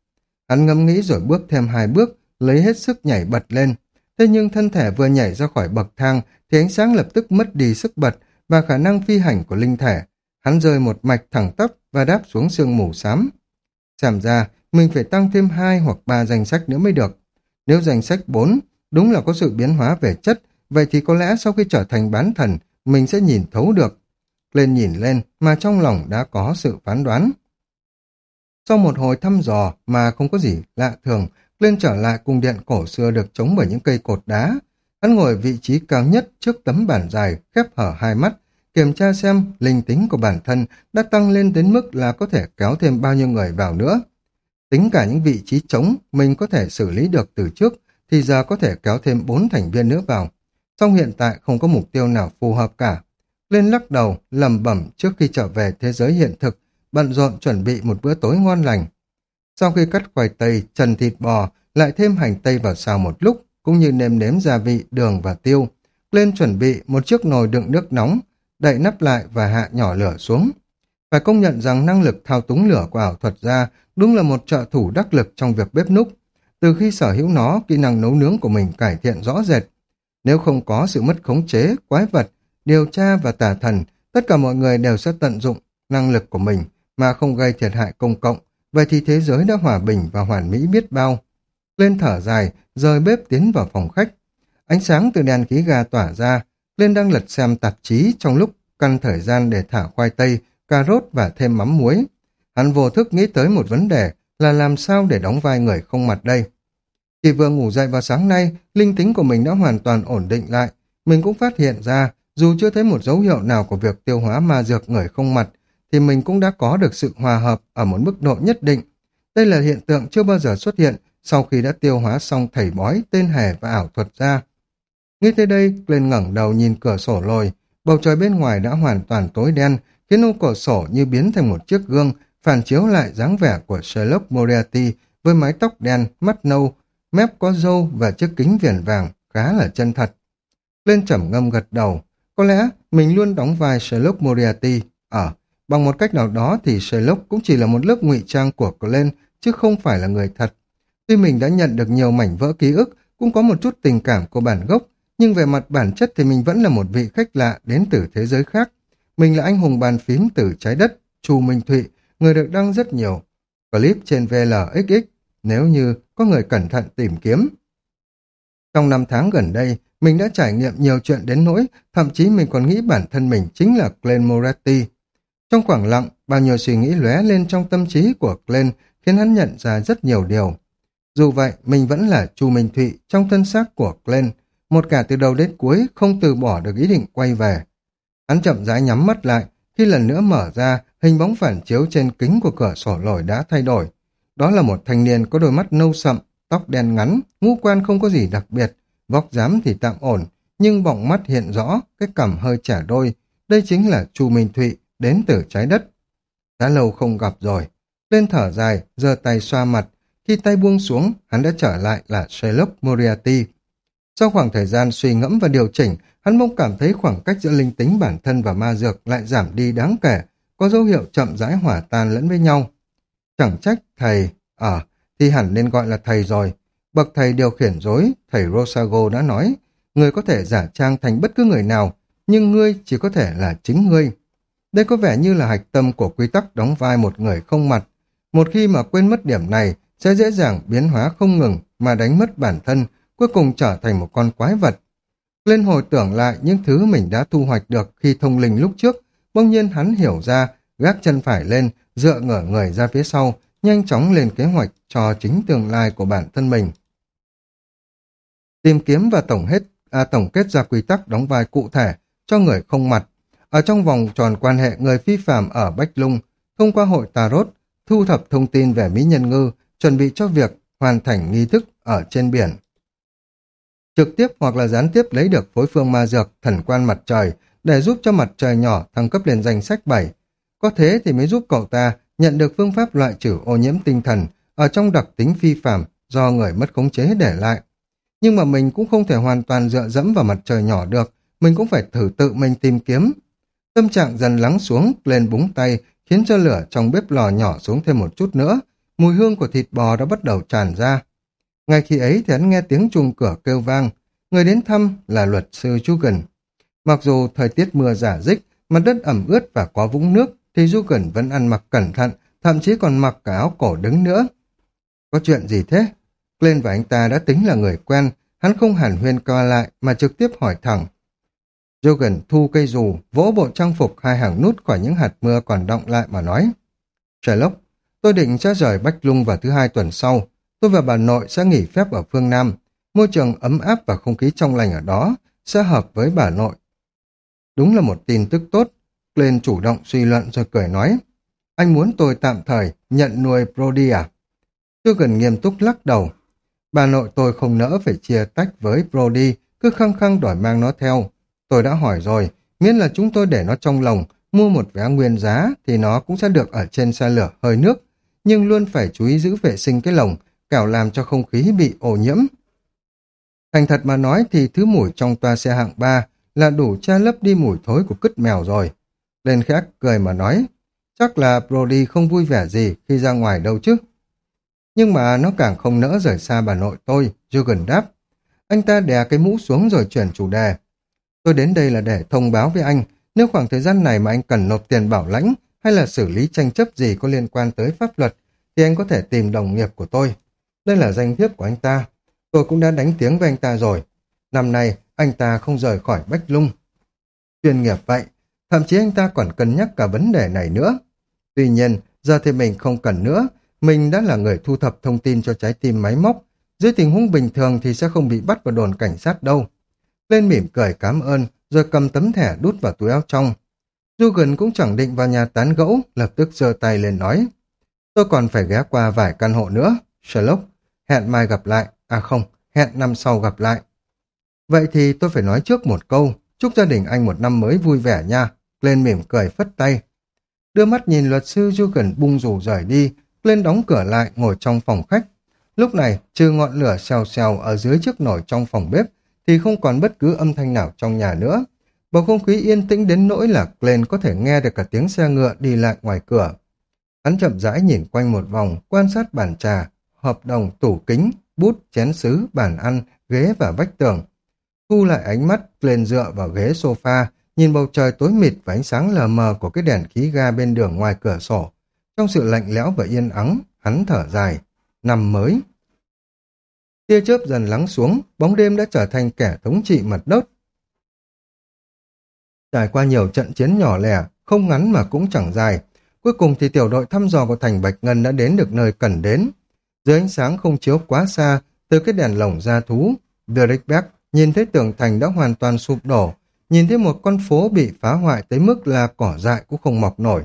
Hắn ngẫm nghĩ rồi bước thêm hai bước, lấy hết sức nhảy bật lên. Thế nhưng thân thể vừa nhảy ra khỏi bậc thang thì ánh sáng lập tức mất đi sức bật và khả năng phi hành của linh thể. Hắn rơi một mạch thẳng tắp và đáp xuống sương mù xám. Xem ra, mình phải tăng thêm hai hoặc ba danh sách nữa mới được. Nếu danh sách 4 đúng là có sự biến hóa về chất, vậy thì có lẽ sau khi trở thành bán thần, mình sẽ nhìn thấu được. Lên nhìn lên mà trong lòng đã có sự phán đoán. Sau một hồi thăm dò mà không có gì lạ thường, lên trở lại cung điện cổ xưa được chống bởi những cây cột đá. Hắn ngồi vị trí cao nhất trước tấm bản dài, khép hở hai mắt, kiểm tra xem linh tính của bản thân đã tăng lên đến mức là có thể kéo thêm bao nhiêu người vào nữa. Tính cả những vị trí trống mình có thể xử lý được từ trước, thì giờ có thể kéo thêm bốn thành viên nữa vào. Song hiện tại không có mục tiêu nào phù hợp cả. Lên lắc đầu, lầm bẩm trước khi trở về thế giới hiện thực, bận rộn chuẩn bị một bữa tối ngon lành. Sau khi cắt khoai tây, trần thịt bò, lại thêm hành tây vào xào một lúc, cũng như nêm nếm gia vị, đường và tiêu. Lên chuẩn bị một chiếc nồi đựng nước nóng, đậy nắp lại và hạ nhỏ lửa xuống. Phải công nhận rằng năng lực thao túng lửa của ảo thuật gia đúng là một trợ thủ đắc lực trong việc bếp núc. Từ khi sở hữu nó, kỹ năng nấu nướng của mình cải thiện rõ rệt. Nếu không có sự mất khống chế, quái vật, điều tra và tà thần, tất cả mọi người đều sẽ tận dụng năng lực của mình mà không gây thiệt hại công cộng, vậy thì thế giới đã hòa bình và hoàn mỹ biết bao. Lên thở dài, rời bếp tiến vào phòng khách. Ánh sáng từ đèn khí ga tỏa ra, lên đang lật xem tạp chí trong lúc căn thời gian để thả khoai tây, cà rốt và thêm mắm muối. Hắn vô thức nghĩ tới một vấn đề là làm sao để đóng vai người không mặt đây. Chỉ vừa ngủ dậy vào sáng nay, linh tính của mình đã hoàn toàn ổn định lại. Mình cũng phát hiện ra, dù chưa thấy một dấu hiệu nào của việc tiêu hóa ma dược người không mặt, thì mình cũng đã có được sự hòa hợp ở một mức độ nhất định. Đây là hiện tượng chưa bao giờ xuất hiện sau khi đã tiêu hóa xong thầy bói, tên hề và ảo thuật ra. Nghĩ tới đây, lên ngẩng đầu nhìn cửa sổ lồi, bầu trời bên ngoài đã hoàn toàn tối đen, khiến ô cửa sổ như biến thành một chiếc gương, phản chiếu lại dáng vẻ của Sherlock Moriarty với mái tóc đen, mắt nâu, mép có râu và chiếc kính viền vàng, khá là chân thật. Lên trầm ngâm gật đầu, có lẽ mình luôn đóng vai Sherlock Moriarty. Ở, bằng một cách nào đó thì Sherlock cũng chỉ là một lớp ngụy trang của Glenn, chứ không phải là người thật. Tuy mình đã nhận được nhiều mảnh vỡ ký ức, cũng có một chút tình cảm của bản gốc, nhưng về mặt bản chất thì mình vẫn là một vị khách lạ đến từ thế giới khác. Mình là anh hùng bàn phím từ trái đất, Chu Minh Thụy, người được đăng rất nhiều clip trên VLXX nếu như có người cẩn thận tìm kiếm. Trong năm tháng gần đây, mình đã trải nghiệm nhiều chuyện đến nỗi, thậm chí mình còn nghĩ bản thân mình chính là Glenn Moratti. Trong khoảng lặng, bao nhiêu suy nghĩ lóe lên trong tâm trí của Glenn khiến hắn nhận ra rất nhiều điều. Dù vậy, mình vẫn là Chu Minh Thụy trong thân xác của Glenn, một cả từ đầu đến cuối không từ bỏ được ý định quay về. Hắn chậm rãi nhắm mắt lại, khi lần nữa mở ra, hình bóng phản chiếu trên kính của cửa sổ lồi đã thay đổi. Đó là một thanh niên có đôi mắt nâu sậm, tóc đen ngắn, ngũ quan không có gì đặc biệt, vóc dáng thì tạm ổn, nhưng bọng mắt hiện rõ, cái cằm hơi trả đôi. Đây chính là Chu Minh Thụy, đến từ trái đất. Đã lâu không gặp rồi. Lên thở dài, giơ tay xoa mặt. Khi tay buông xuống, hắn đã trở lại là Sherlock Moriarty. Sau khoảng thời gian suy ngẫm và điều chỉnh, hắn mong cảm thấy khoảng cách giữa linh tính bản thân và ma dược lại giảm đi đáng kể, có dấu hiệu chậm rãi hỏa tan lẫn với nhau. Chẳng trách thầy, ở, à, thì hẳn nên gọi là thầy rồi. Bậc thầy điều khiển dối, thầy Rosago đã nói, người có thể giả trang thành bất cứ người nào, nhưng ngươi chỉ có thể là chính ngươi. Đây có vẻ như là hạch tâm của quy tắc đóng vai một người không mặt. Một khi mà quên mất điểm này, sẽ dễ dàng biến hóa không ngừng mà đánh mất bản thân, cuối cùng trở thành một con quái vật. Lên hồi tưởng lại những thứ mình đã thu hoạch được khi thông linh lúc trước, bỗng nhiên hắn hiểu ra, gác chân phải lên, dựa ngửa người ra phía sau, nhanh chóng lên kế hoạch cho chính tương lai của bản thân mình. Tìm kiếm và tổng hết à, tổng kết ra quy tắc đóng vai cụ thể cho người không mặt. Ở trong vòng tròn quan hệ người phi phạm ở Bách Lung, thông qua hội Tarot, thu thập thông tin về Mỹ Nhân Ngư, chuẩn bị cho việc hoàn thành nghi thức ở trên biển. Trực tiếp hoặc là gián tiếp lấy được phối phương ma dược thần quan mặt trời để giúp cho mặt trời nhỏ thăng cấp lên danh sách 7. Có thế thì mới giúp cậu ta nhận được phương pháp loại trừ ô nhiễm tinh thần ở trong đặc tính phi phạm do người mất khống chế để lại. Nhưng mà mình cũng không thể hoàn toàn dựa dẫm vào mặt trời nhỏ được, mình cũng phải thử tự mình tìm kiếm. Tâm trạng dần lắng xuống, lên búng tay, khiến cho lửa trong bếp lò nhỏ xuống thêm một chút nữa. Mùi hương của thịt bò đã bắt đầu tràn ra. Ngay khi ấy thì hắn nghe tiếng chuông cửa kêu vang. Người đến thăm là luật sư Jugan. Mặc dù thời tiết mưa giả dích, mặt đất ẩm ướt và có vũng nước, thì Jugan vẫn ăn mặc cẩn thận, thậm chí còn mặc cả áo cổ đứng nữa. Có chuyện gì thế? Glenn và anh ta đã tính là người quen, hắn không hẳn huyên qua lại mà trực tiếp hỏi thẳng. Jogan thu cây dù, vỗ bộ trang phục hai hàng nút khỏi những hạt mưa còn động lại mà nói. Sherlock, tôi định sẽ rời Bách Lung vào thứ hai tuần sau. Tôi và bà nội sẽ nghỉ phép ở phương Nam. Môi trường ấm áp và không khí trong lành ở đó sẽ hợp với bà nội. Đúng là một tin tức tốt. Glenn chủ động suy luận rồi cười nói. Anh muốn tôi tạm thời nhận nuôi Brody à? Tôi gần nghiêm túc lắc đầu. Bà nội tôi không nỡ phải chia tách với Brody, cứ khăng khăng đòi mang nó theo. Tôi đã hỏi rồi, miễn là chúng tôi để nó trong lồng, mua một vé nguyên giá thì nó cũng sẽ được ở trên xe lửa hơi nước, nhưng luôn phải chú ý giữ vệ sinh cái lồng, kẻo làm cho không khí bị ô nhiễm. Thành thật mà nói thì thứ mùi trong toa xe hạng 3 là đủ che lấp đi mùi thối của cứt mèo rồi. Lên khác cười mà nói, chắc là Brody không vui vẻ gì khi ra ngoài đâu chứ. Nhưng mà nó càng không nỡ rời xa bà nội tôi, Jürgen đáp. Anh ta đè cái mũ xuống rồi chuyển chủ đề. Tôi đến đây là để thông báo với anh, nếu khoảng thời gian này mà anh cần nộp tiền bảo lãnh hay là xử lý tranh chấp gì có liên quan tới pháp luật, thì anh có thể tìm đồng nghiệp của tôi. Đây là danh thiếp của anh ta. Tôi cũng đã đánh tiếng với anh ta rồi. Năm nay, anh ta không rời khỏi Bách Lung. Chuyên nghiệp vậy, thậm chí anh ta còn cân nhắc cả vấn đề này nữa. Tuy nhiên, giờ thì mình không cần nữa, mình đã là người thu thập thông tin cho trái tim máy móc. Dưới tình huống bình thường thì sẽ không bị bắt vào đồn cảnh sát đâu. Lên mỉm cười cảm ơn, rồi cầm tấm thẻ đút vào túi áo trong. Dugan cũng chẳng định vào nhà tán gẫu, lập tức giơ tay lên nói. Tôi còn phải ghé qua vài căn hộ nữa. Sherlock, hẹn mai gặp lại. À không, hẹn năm sau gặp lại. Vậy thì tôi phải nói trước một câu. Chúc gia đình anh một năm mới vui vẻ nha. Lên mỉm cười phất tay. Đưa mắt nhìn luật sư Dugan bung rủ rời đi, lên đóng cửa lại ngồi trong phòng khách. Lúc này, trừ ngọn lửa xèo xèo ở dưới chiếc nồi trong phòng bếp, thì không còn bất cứ âm thanh nào trong nhà nữa. Bầu không khí yên tĩnh đến nỗi là Glenn có thể nghe được cả tiếng xe ngựa đi lại ngoài cửa. Hắn chậm rãi nhìn quanh một vòng, quan sát bàn trà, hợp đồng, tủ kính, bút, chén sứ, bàn ăn, ghế và vách tường. Thu lại ánh mắt, Glenn dựa vào ghế sofa, nhìn bầu trời tối mịt và ánh sáng lờ mờ của cái đèn khí ga bên đường ngoài cửa sổ. Trong sự lạnh lẽo và yên ắng, hắn thở dài. Năm mới. Tia chớp dần lắng xuống, bóng đêm đã trở thành kẻ thống trị mặt đất. Trải qua nhiều trận chiến nhỏ lẻ, không ngắn mà cũng chẳng dài. Cuối cùng thì tiểu đội thăm dò của thành Bạch Ngân đã đến được nơi cần đến. Dưới ánh sáng không chiếu quá xa, từ cái đèn lồng ra thú, Derek nhìn thấy tường thành đã hoàn toàn sụp đổ, nhìn thấy một con phố bị phá hoại tới mức là cỏ dại cũng không mọc nổi.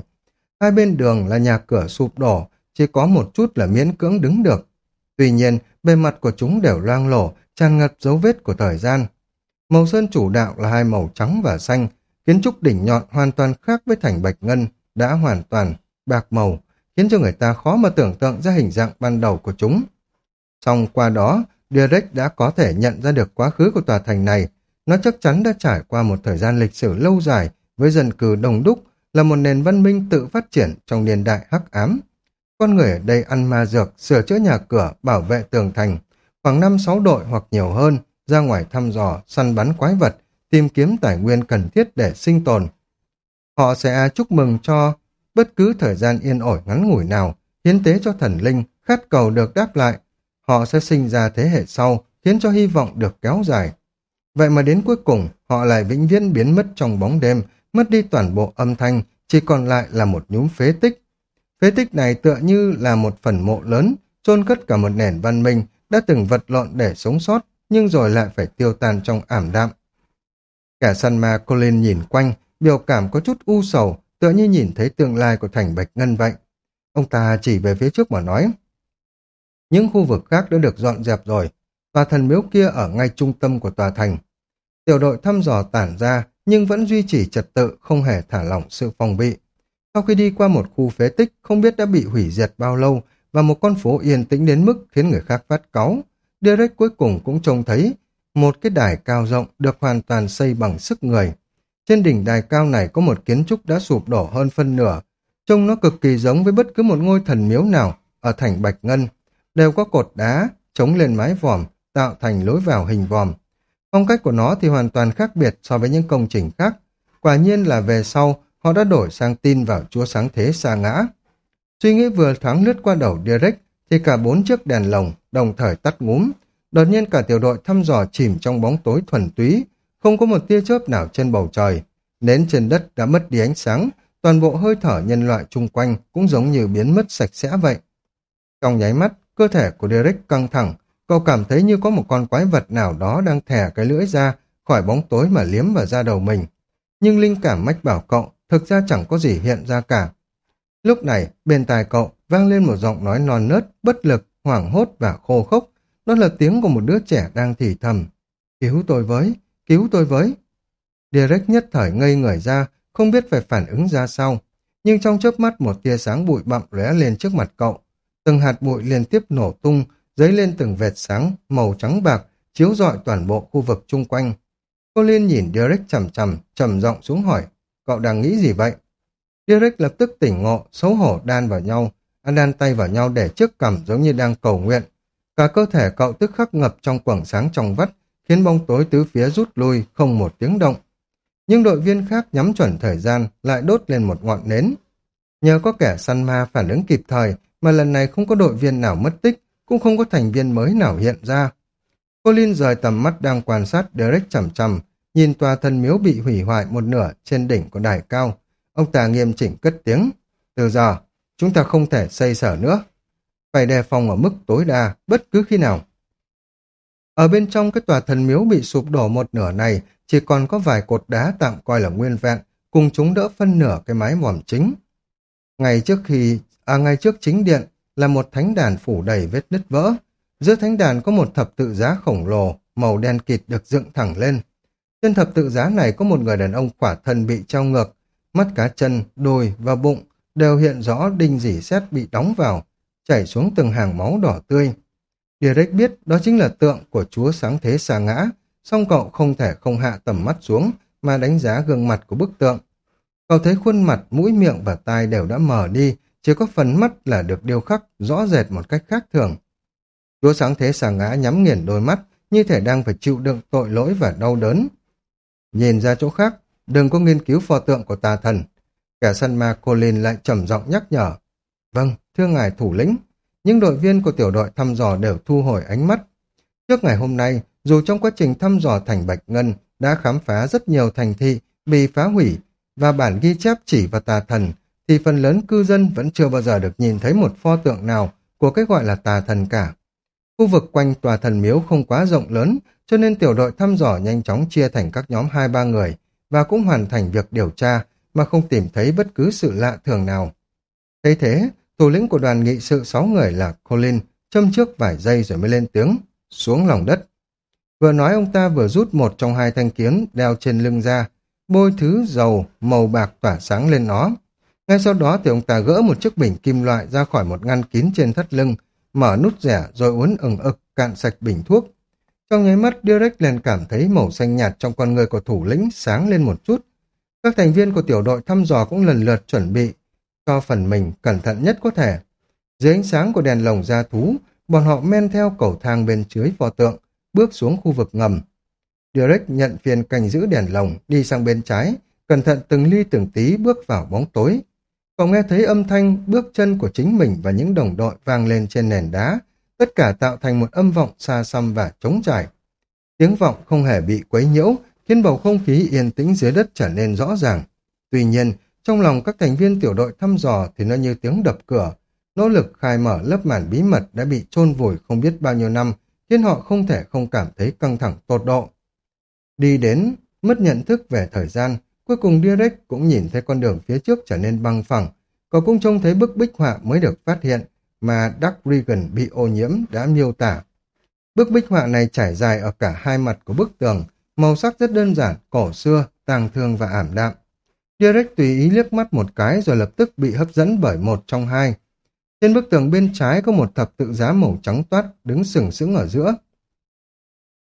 Hai bên đường là nhà cửa sụp đổ, chỉ có một chút là miễn cưỡng đứng được. Tuy nhiên, bề mặt của chúng đều loang lổ, tràn ngập dấu vết của thời gian. Màu sơn chủ đạo là hai màu trắng và xanh, kiến trúc đỉnh nhọn hoàn toàn khác với thành bạch ngân, đã hoàn toàn bạc màu, khiến cho người ta khó mà tưởng tượng ra hình dạng ban đầu của chúng. Xong qua đó, Derek đã có thể nhận ra được quá khứ của tòa thành này. Nó chắc chắn đã trải qua một thời gian lịch sử lâu dài với dân cư đông đúc, là một nền văn minh tự phát triển trong niên đại hắc ám. Con người ở đây ăn ma dược, sửa chữa nhà cửa, bảo vệ tường thành, khoảng 5-6 đội hoặc nhiều hơn, ra ngoài thăm dò, săn bắn quái vật, tìm kiếm tài nguyên cần thiết để sinh tồn. Họ sẽ chúc mừng cho bất cứ thời gian yên ổn ngắn ngủi nào, hiến tế cho thần linh, khát cầu được đáp lại. Họ sẽ sinh ra thế hệ sau, khiến cho hy vọng được kéo dài. Vậy mà đến cuối cùng, họ lại vĩnh viễn biến mất trong bóng đêm, mất đi toàn bộ âm thanh, chỉ còn lại là một nhúm phế tích. Phế tích này tựa như là một phần mộ lớn, chôn cất cả một nền văn minh, đã từng vật lộn để sống sót, nhưng rồi lại phải tiêu tan trong ảm đạm. Cả săn ma Colin nhìn quanh, biểu cảm có chút u sầu, tựa như nhìn thấy tương lai của thành Bạch Ngân vậy. Ông ta chỉ về phía trước mà nói. Những khu vực khác đã được dọn dẹp rồi. Tòa thần miếu kia ở ngay trung tâm của tòa thành. Tiểu đội thăm dò tản ra nhưng vẫn duy trì trật tự, không hề thả lỏng sự phòng bị. Sau khi đi qua một khu phế tích không biết đã bị hủy diệt bao lâu và một con phố yên tĩnh đến mức khiến người khác phát cáu, Derek cuối cùng cũng trông thấy một cái đài cao rộng được hoàn toàn xây bằng sức người. Trên đỉnh đài cao này có một kiến trúc đã sụp đổ hơn phân nửa, trông nó cực kỳ giống với bất cứ một ngôi thần miếu nào ở thành Bạch Ngân, đều có cột đá chống lên mái vòm, tạo thành lối vào hình vòm. Phong cách của nó thì hoàn toàn khác biệt so với những công trình khác. Quả nhiên là về sau, họ đã đổi sang tin vào Chúa Sáng Thế xa ngã. Suy nghĩ vừa thoáng lướt qua đầu Derek, thì cả bốn chiếc đèn lồng đồng thời tắt ngúm. Đột nhiên cả tiểu đội thăm dò chìm trong bóng tối thuần túy, không có một tia chớp nào trên bầu trời. Nến trên đất đã mất đi ánh sáng, toàn bộ hơi thở nhân loại chung quanh cũng giống như biến mất sạch sẽ vậy. Trong nháy mắt, cơ thể của Derek căng thẳng, cậu cảm thấy như có một con quái vật nào đó đang thè cái lưỡi ra khỏi bóng tối mà liếm vào da đầu mình. Nhưng linh cảm mách bảo cậu, thực ra chẳng có gì hiện ra cả. Lúc này, bên tai cậu vang lên một giọng nói non nớt, bất lực, hoảng hốt và khô khốc. Đó là tiếng của một đứa trẻ đang thì thầm. Cứu tôi với, cứu tôi với. Derek nhất thời ngây người ra, không biết phải phản ứng ra sao. Nhưng trong chớp mắt một tia sáng bụi bặm lóe lên trước mặt cậu. Từng hạt bụi liên tiếp nổ tung, dấy lên từng vệt sáng, màu trắng bạc, chiếu rọi toàn bộ khu vực chung quanh. Cô Liên nhìn Derek chầm chầm, trầm giọng xuống hỏi, cậu đang nghĩ gì vậy? Derek lập tức tỉnh ngộ, xấu hổ đan vào nhau, anh đan tay vào nhau để trước cằm giống như đang cầu nguyện. Cả cơ thể cậu tức khắc ngập trong quầng sáng trong vắt, khiến bóng tối tứ phía rút lui, không một tiếng động. Nhưng đội viên khác nhắm chuẩn thời gian, lại đốt lên một ngọn nến. Nhờ có kẻ săn ma phản ứng kịp thời, mà lần này không có đội viên nào mất tích, cũng không có thành viên mới nào hiện ra. Colin rời tầm mắt đang quan sát Derek chằm chầm, nhìn tòa thân miếu bị hủy hoại một nửa trên đỉnh của đài cao. Ông ta nghiêm chỉnh cất tiếng. Từ giờ, chúng ta không thể xây sở nữa. Phải đề phòng ở mức tối đa, bất cứ khi nào. Ở bên trong cái tòa thần miếu bị sụp đổ một nửa này, chỉ còn có vài cột đá tạm coi là nguyên vẹn, cùng chúng đỡ phân nửa cái mái vòm chính. Ngày trước khi, à ngày trước chính điện, là một thánh đàn phủ đầy vết nứt vỡ. Giữa thánh đàn có một thập tự giá khổng lồ, màu đen kịt được dựng thẳng lên. Trên thập tự giá này có một người đàn ông khỏa thân bị treo ngược, mắt cá chân, đùi và bụng đều hiện rõ đinh dỉ xét bị đóng vào, chảy xuống từng hàng máu đỏ tươi. Derek biết đó chính là tượng của Chúa Sáng Thế xa ngã, song cậu không thể không hạ tầm mắt xuống mà đánh giá gương mặt của bức tượng. Cậu thấy khuôn mặt, mũi miệng và tai đều đã mờ đi, chỉ có phần mắt là được điêu khắc rõ rệt một cách khác thường. Chúa Sáng Thế xa ngã nhắm nghiền đôi mắt, như thể đang phải chịu đựng tội lỗi và đau đớn. Nhìn ra chỗ khác, đừng có nghiên cứu pho tượng của tà thần. Kẻ săn ma Colin lại trầm giọng nhắc nhở. Vâng, thưa ngài thủ lĩnh, nhưng đội viên của tiểu đội thăm dò đều thu hồi ánh mắt. Trước ngày hôm nay, dù trong quá trình thăm dò thành Bạch Ngân đã khám phá rất nhiều thành thị bị phá hủy và bản ghi chép chỉ vào tà thần, thì phần lớn cư dân vẫn chưa bao giờ được nhìn thấy một pho tượng nào của cái gọi là tà thần cả. Khu vực quanh tòa thần miếu không quá rộng lớn, cho nên tiểu đội thăm dò nhanh chóng chia thành các nhóm 2-3 người và cũng hoàn thành việc điều tra mà không tìm thấy bất cứ sự lạ thường nào. Thế thế, thủ lĩnh của đoàn nghị sự 6 người là Colin châm trước vài giây rồi mới lên tiếng, xuống lòng đất. Vừa nói ông ta vừa rút một trong hai thanh kiếm đeo trên lưng ra, bôi thứ dầu màu bạc tỏa sáng lên nó. Ngay sau đó thì ông ta gỡ một chiếc bình kim loại ra khỏi một ngăn kín trên thắt lưng, mở nút rẻ rồi uốn ừng ực cạn sạch bình thuốc. Trong nháy mắt Derek liền cảm thấy màu xanh nhạt trong con người của thủ lĩnh sáng lên một chút. Các thành viên của tiểu đội thăm dò cũng lần lượt chuẩn bị cho phần mình cẩn thận nhất có thể. Dưới ánh sáng của đèn lồng ra thú, bọn họ men theo cầu thang bên dưới pho tượng, bước xuống khu vực ngầm. Derek nhận phiền canh giữ đèn lồng, đi sang bên trái, cẩn thận từng ly từng tí bước vào bóng tối. Cậu nghe thấy âm thanh bước chân của chính mình và những đồng đội vang lên trên nền đá, tất cả tạo thành một âm vọng xa xăm và trống trải. Tiếng vọng không hề bị quấy nhiễu, khiến bầu không khí yên tĩnh dưới đất trở nên rõ ràng. Tuy nhiên, trong lòng các thành viên tiểu đội thăm dò thì nó như tiếng đập cửa. Nỗ lực khai mở lớp màn bí mật đã bị chôn vùi không biết bao nhiêu năm, khiến họ không thể không cảm thấy căng thẳng tột độ. Đi đến, mất nhận thức về thời gian, cuối cùng Direct cũng nhìn thấy con đường phía trước trở nên băng phẳng, cậu cũng trông thấy bức bích họa mới được phát hiện mà Dark Regan bị ô nhiễm đã miêu tả. Bức bích họa này trải dài ở cả hai mặt của bức tường, màu sắc rất đơn giản, cổ xưa, tàng thương và ảm đạm. Derek tùy ý liếc mắt một cái rồi lập tức bị hấp dẫn bởi một trong hai. Trên bức tường bên trái có một thập tự giá màu trắng toát đứng sừng sững ở giữa.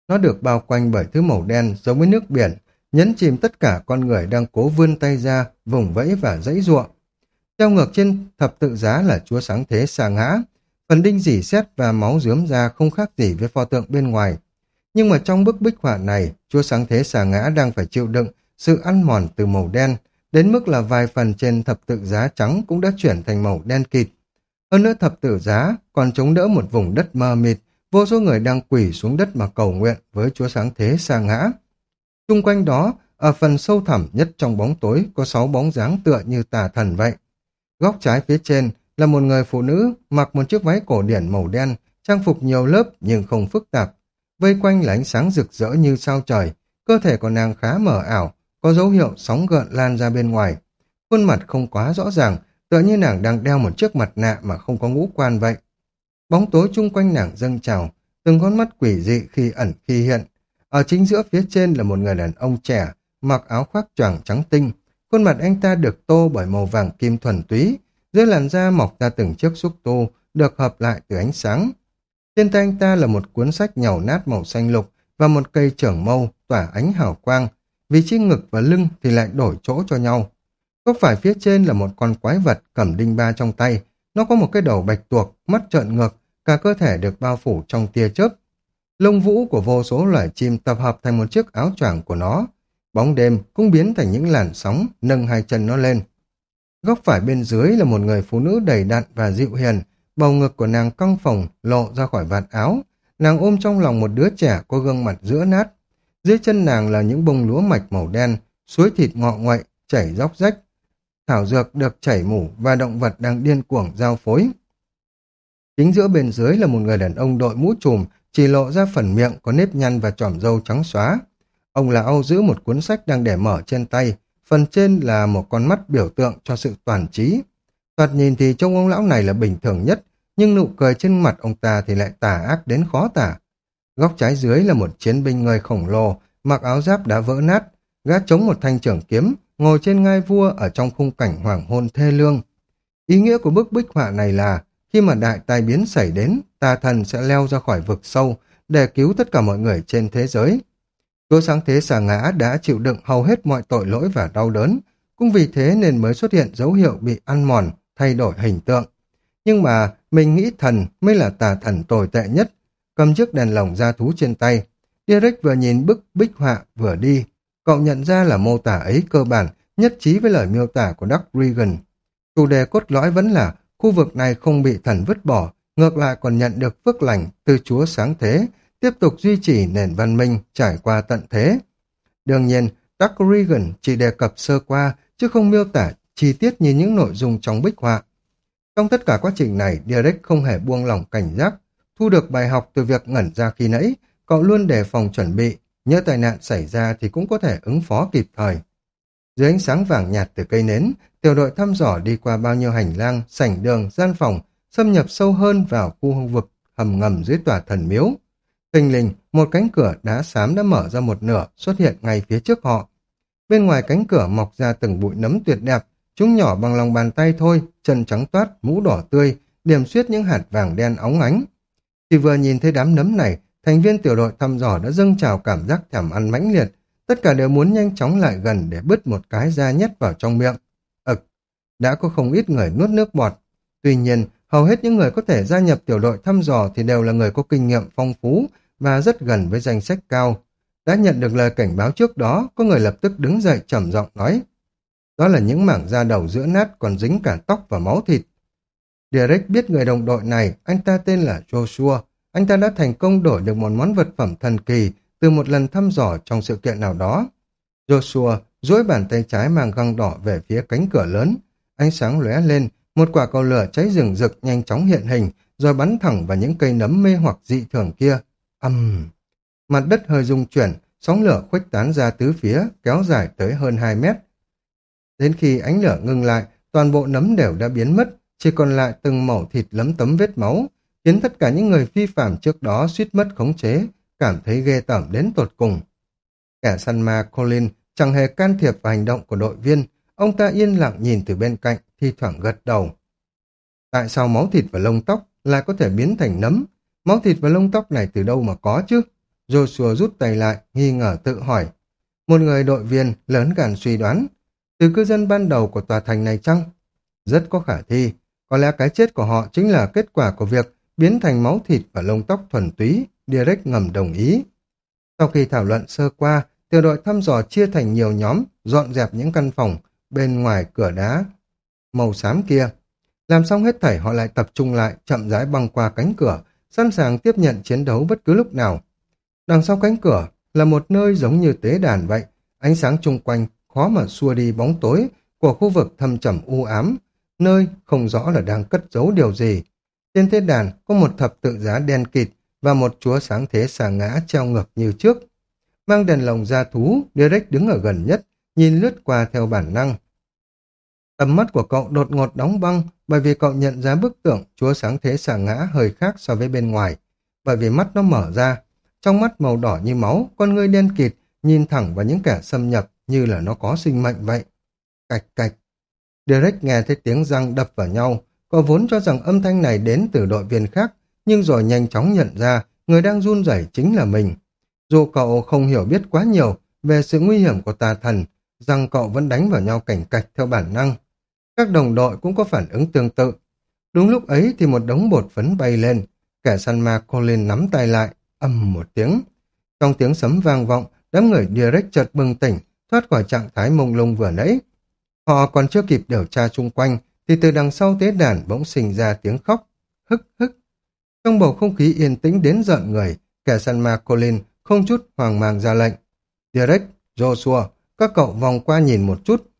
Nó được bao quanh bởi thứ màu đen giống với nước biển, nhấn chìm tất cả con người đang cố vươn tay ra, vùng vẫy và dãy ruộng. Treo ngược trên thập tự giá là chúa sáng thế xa ngã, phần đinh dỉ xét và máu dướm ra không khác gì với pho tượng bên ngoài. Nhưng mà trong bức bích họa này, chúa sáng thế xà ngã đang phải chịu đựng sự ăn mòn từ màu đen, đến mức là vài phần trên thập tự giá trắng cũng đã chuyển thành màu đen kịt. Hơn nữa thập tự giá còn chống đỡ một vùng đất mờ mịt, vô số người đang quỳ xuống đất mà cầu nguyện với Chúa Sáng Thế xa ngã. Trung quanh đó, ở phần sâu thẳm nhất trong bóng tối có sáu bóng dáng tựa như tà thần vậy. Góc trái phía trên là một người phụ nữ mặc một chiếc váy cổ điển màu đen, trang phục nhiều lớp nhưng không phức tạp. Vây quanh là ánh sáng rực rỡ như sao trời, cơ thể của nàng khá mờ ảo, có dấu hiệu sóng gợn lan ra bên ngoài. Khuôn mặt không quá rõ ràng, tựa như nàng đang đeo một chiếc mặt nạ mà không có ngũ quan vậy. Bóng tối chung quanh nàng dâng trào, từng con mắt quỷ dị khi ẩn khi hiện. Ở chính giữa phía trên là một người đàn ông trẻ, mặc áo khoác choàng trắng tinh. Khuôn mặt anh ta được tô bởi màu vàng kim thuần túy, dưới làn da mọc ra từng chiếc xúc tu, được hợp lại từ ánh sáng. Trên tay anh ta là một cuốn sách nhàu nát màu xanh lục và một cây trưởng mâu tỏa ánh hào quang. Vị trí ngực và lưng thì lại đổi chỗ cho nhau. Góc phải phía trên là một con quái vật cầm đinh ba trong tay. Nó có một cái đầu bạch tuộc, mắt trợn ngược, cả cơ thể được bao phủ trong tia chớp. Lông vũ của vô số loài chim tập hợp thành một chiếc áo choàng của nó. Bóng đêm cũng biến thành những làn sóng, nâng hai chân nó lên. Góc phải bên dưới là một người phụ nữ đầy đặn và dịu hiền, bầu ngực của nàng căng phồng lộ ra khỏi vạt áo. Nàng ôm trong lòng một đứa trẻ có gương mặt giữa nát. Dưới chân nàng là những bông lúa mạch màu đen, suối thịt ngọ ngoại, chảy róc rách, thảo dược được chảy mủ và động vật đang điên cuồng giao phối. Chính giữa bên dưới là một người đàn ông đội mũ trùm, chỉ lộ ra phần miệng có nếp nhăn và tròm râu trắng xóa. Ông là Âu giữ một cuốn sách đang để mở trên tay, phần trên là một con mắt biểu tượng cho sự toàn trí. Thoạt nhìn thì trông ông lão này là bình thường nhất, nhưng nụ cười trên mặt ông ta thì lại tà ác đến khó tả. Góc trái dưới là một chiến binh người khổng lồ, mặc áo giáp đã vỡ nát, gác chống một thanh trưởng kiếm, ngồi trên ngai vua ở trong khung cảnh hoàng hôn thê lương. Ý nghĩa của bức bích họa này là khi mà đại tai biến xảy đến, tà thần sẽ leo ra khỏi vực sâu để cứu tất cả mọi người trên thế giới. Chúa sáng thế xà ngã đã chịu đựng hầu hết mọi tội lỗi và đau đớn, cũng vì thế nên mới xuất hiện dấu hiệu bị ăn mòn, thay đổi hình tượng. Nhưng mà mình nghĩ thần mới là tà thần tồi tệ nhất, cầm chiếc đèn lồng ra thú trên tay. Derek vừa nhìn bức bích họa vừa đi, Cậu nhận ra là mô tả ấy cơ bản nhất trí với lời miêu tả của Doug Regan. Chủ đề cốt lõi vẫn là khu vực này không bị thần vứt bỏ, ngược lại còn nhận được phước lành từ Chúa sáng thế, tiếp tục duy trì nền văn minh trải qua tận thế. Đương nhiên, Doug Regan chỉ đề cập sơ qua, chứ không miêu tả chi tiết như những nội dung trong bích họa. Trong tất cả quá trình này, Derek không hề buông lỏng cảnh giác, thu được bài học từ việc ngẩn ra khi nãy, cậu luôn đề phòng chuẩn bị, Nhớ tai nạn xảy ra thì cũng có thể ứng phó kịp thời. Dưới ánh sáng vàng nhạt từ cây nến, tiểu đội thăm dò đi qua bao nhiêu hành lang, sảnh đường, gian phòng, xâm nhập sâu hơn vào khu vực hầm ngầm dưới tòa thần miếu. Thình lình, một cánh cửa đá xám đã mở ra một nửa, xuất hiện ngay phía trước họ. Bên ngoài cánh cửa mọc ra từng bụi nấm tuyệt đẹp, chúng nhỏ bằng lòng bàn tay thôi, chân trắng toát, mũ đỏ tươi, điểm xuyết những hạt vàng đen óng ánh. Chỉ vừa nhìn thấy đám nấm này, thành viên tiểu đội thăm dò đã dâng trào cảm giác thèm ăn mãnh liệt, tất cả đều muốn nhanh chóng lại gần để bứt một cái da nhét vào trong miệng. Ực, đã có không ít người nuốt nước bọt. Tuy nhiên, hầu hết những người có thể gia nhập tiểu đội thăm dò thì đều là người có kinh nghiệm phong phú và rất gần với danh sách cao. Đã nhận được lời cảnh báo trước đó, có người lập tức đứng dậy trầm giọng nói. Đó là những mảng da đầu giữa nát còn dính cả tóc và máu thịt. Derek biết người đồng đội này, anh ta tên là Joshua, anh ta đã thành công đổi được một món vật phẩm thần kỳ từ một lần thăm dò trong sự kiện nào đó. Joshua duỗi bàn tay trái mang găng đỏ về phía cánh cửa lớn. Ánh sáng lóe lên, một quả cầu lửa cháy rừng rực nhanh chóng hiện hình, rồi bắn thẳng vào những cây nấm mê hoặc dị thường kia. Âm! Uhm. Mặt đất hơi rung chuyển, sóng lửa khuếch tán ra tứ phía, kéo dài tới hơn 2 mét. Đến khi ánh lửa ngừng lại, toàn bộ nấm đều đã biến mất, chỉ còn lại từng mẩu thịt lấm tấm vết máu, khiến tất cả những người phi phạm trước đó suýt mất khống chế, cảm thấy ghê tởm đến tột cùng. Kẻ săn ma Colin chẳng hề can thiệp vào hành động của đội viên, ông ta yên lặng nhìn từ bên cạnh, thi thoảng gật đầu. Tại sao máu thịt và lông tóc lại có thể biến thành nấm? Máu thịt và lông tóc này từ đâu mà có chứ? Joshua rút tay lại, nghi ngờ tự hỏi. Một người đội viên lớn gàn suy đoán, từ cư dân ban đầu của tòa thành này chăng? Rất có khả thi, có lẽ cái chết của họ chính là kết quả của việc biến thành máu thịt và lông tóc thuần túy, Direct ngầm đồng ý. Sau khi thảo luận sơ qua, tiểu đội thăm dò chia thành nhiều nhóm, dọn dẹp những căn phòng bên ngoài cửa đá màu xám kia. Làm xong hết thảy họ lại tập trung lại, chậm rãi băng qua cánh cửa, sẵn sàng tiếp nhận chiến đấu bất cứ lúc nào. Đằng sau cánh cửa là một nơi giống như tế đàn vậy, ánh sáng chung quanh khó mà xua đi bóng tối của khu vực thâm trầm u ám, nơi không rõ là đang cất giấu điều gì. Trên thế đàn có một thập tự giá đen kịt và một chúa sáng thế xà ngã treo ngược như trước. Mang đèn lồng ra thú, Derek đứng ở gần nhất, nhìn lướt qua theo bản năng. Tầm mắt của cậu đột ngột đóng băng bởi vì cậu nhận ra bức tượng chúa sáng thế xà ngã hơi khác so với bên ngoài. Bởi vì mắt nó mở ra, trong mắt màu đỏ như máu, con ngươi đen kịt, nhìn thẳng vào những kẻ xâm nhập như là nó có sinh mệnh vậy. Cạch cạch. Derek nghe thấy tiếng răng đập vào nhau, có vốn cho rằng âm thanh này đến từ đội viên khác, nhưng rồi nhanh chóng nhận ra người đang run rẩy chính là mình. Dù cậu không hiểu biết quá nhiều về sự nguy hiểm của tà thần, rằng cậu vẫn đánh vào nhau cảnh cạch theo bản năng. Các đồng đội cũng có phản ứng tương tự. Đúng lúc ấy thì một đống bột phấn bay lên, kẻ săn ma Colin nắm tay lại, âm một tiếng. Trong tiếng sấm vang vọng, đám người direct chợt bừng tỉnh, thoát khỏi trạng thái mông lung vừa nãy. Họ còn chưa kịp điều tra chung quanh, thì từ đằng sau tế đàn bỗng sinh ra tiếng khóc, hức hức. Trong bầu không khí yên tĩnh đến giận người, kẻ săn ma Colin không chút hoàng mang ra lệnh. derek Joshua, các cậu vòng qua nhìn một chút,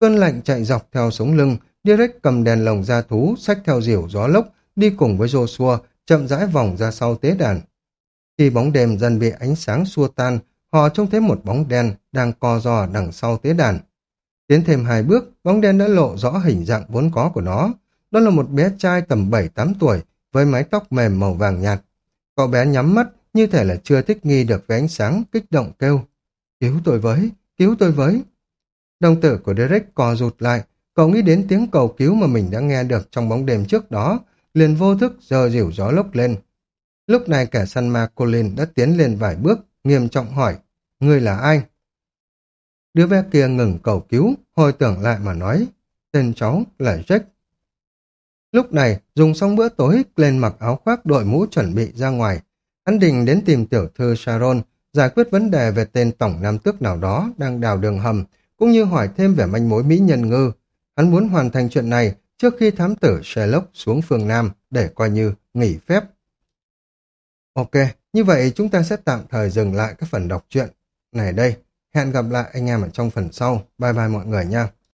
Cơn lạnh chạy dọc theo sống lưng, derek cầm đèn lồng ra thú, xách theo diều gió lốc, đi cùng với Joshua, chậm rãi vòng ra sau tế đàn. Khi bóng đêm dần bị ánh sáng xua tan, họ trông thấy một bóng đen đang co giò đằng sau tế đàn. Tiến thêm hai bước, bóng đen đã lộ rõ hình dạng vốn có của nó. Đó là một bé trai tầm 7-8 tuổi, với mái tóc mềm màu vàng nhạt. Cậu bé nhắm mắt, như thể là chưa thích nghi được với ánh sáng, kích động kêu. Cứu tôi với, cứu tôi với. Đồng tử của Derek co rụt lại, cậu nghĩ đến tiếng cầu cứu mà mình đã nghe được trong bóng đêm trước đó, liền vô thức giờ dịu gió lốc lên. Lúc này kẻ săn ma Colin đã tiến lên vài bước, nghiêm trọng hỏi, người là ai? Đứa bé kia ngừng cầu cứu, hồi tưởng lại mà nói, tên cháu là Jack. Lúc này, dùng xong bữa tối, lên mặc áo khoác đội mũ chuẩn bị ra ngoài. Hắn định đến tìm tiểu thư Sharon, giải quyết vấn đề về tên tổng nam tước nào đó đang đào đường hầm, cũng như hỏi thêm về manh mối mỹ nhân ngư. Hắn muốn hoàn thành chuyện này trước khi thám tử Sherlock xuống phương Nam để coi như nghỉ phép. Ok, như vậy chúng ta sẽ tạm thời dừng lại các phần đọc truyện này đây. Hẹn gặp lại anh em ở trong phần sau. Bye bye mọi người nha.